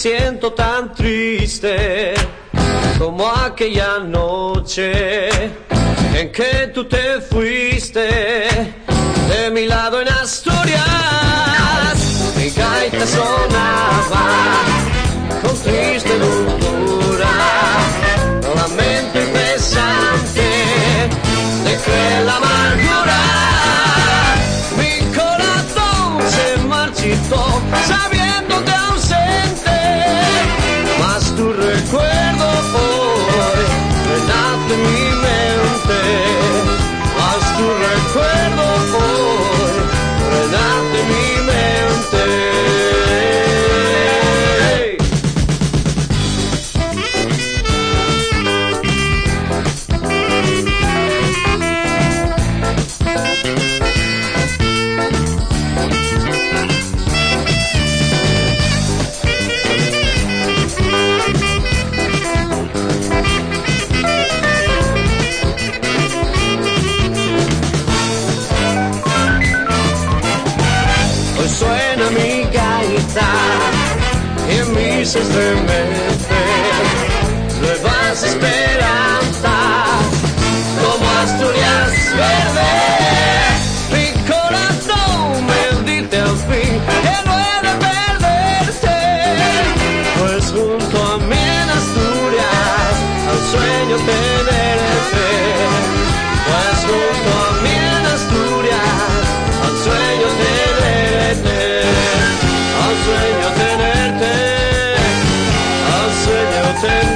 siento tan triste como aquella noche en que tú te fuiste de mi lado en Asturias. Mi gaita sonaba con triste dulzura, lamento pesante de cruel amargura. Mi corazón se marchitó sabiéndote suena mi gaita y en mí se estremece nuevas esperanzas como Asturias verde turn